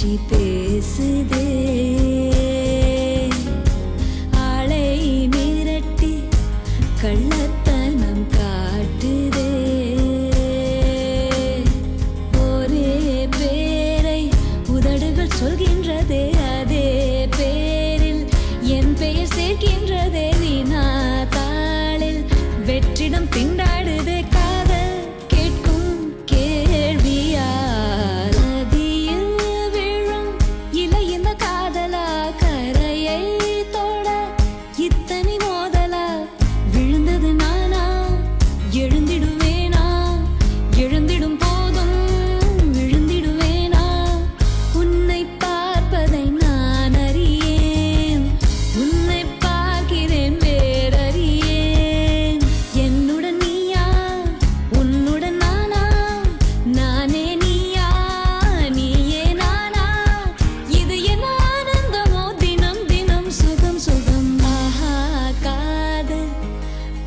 பேசுதே. ஆளை மிரட்டி கள்ளத்தனம் காட்டுதே. ஒரே பேரை உதடுகள் சொல்கின்றதே அதே பேரில் என் பெயர் சேர்க்கின்றதே.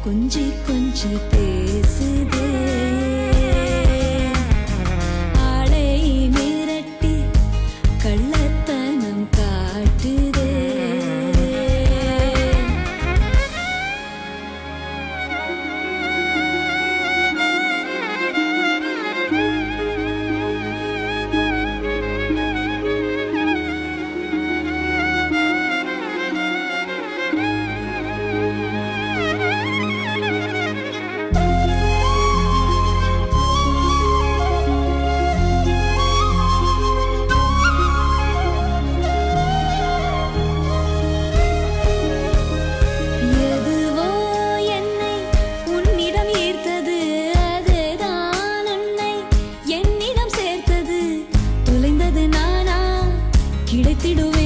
கொஞ்சி கொஞ்சி பேசுதே. காத்திடுவேன்.